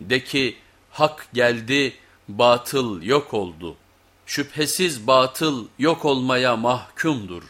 De ki hak geldi, batıl yok oldu. Şüphesiz batıl yok olmaya mahkumdur.